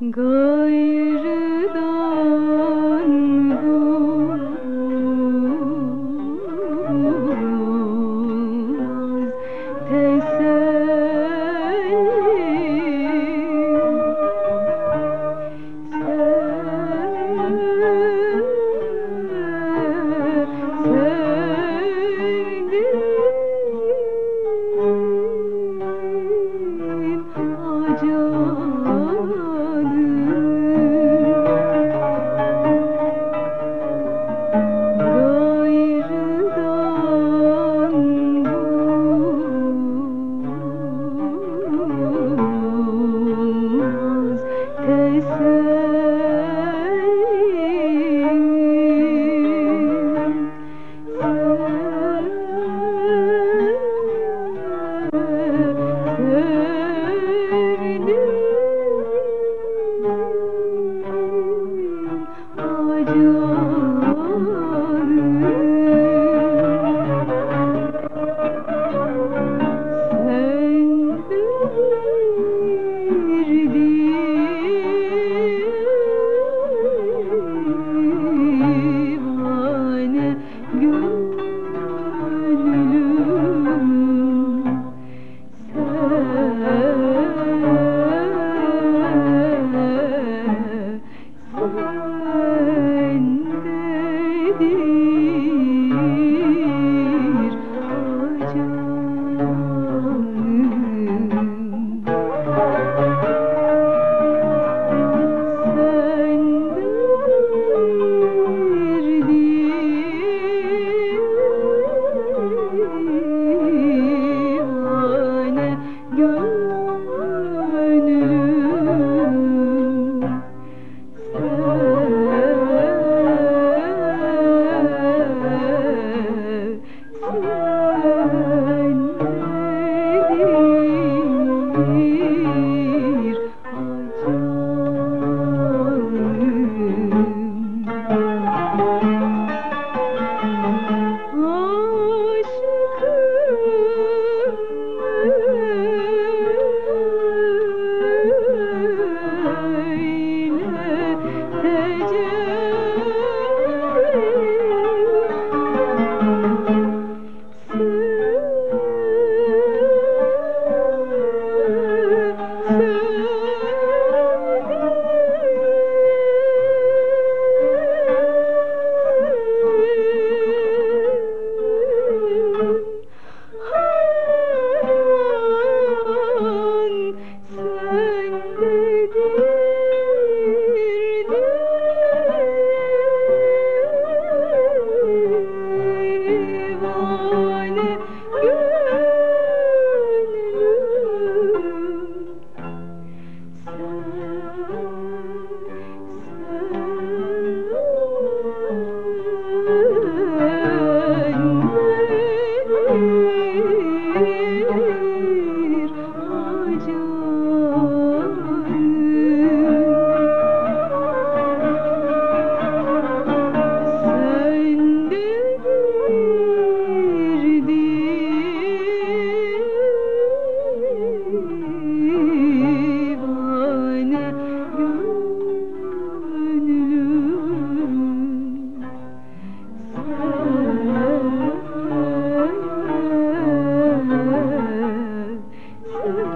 gayrıdan divane sendedir Oh,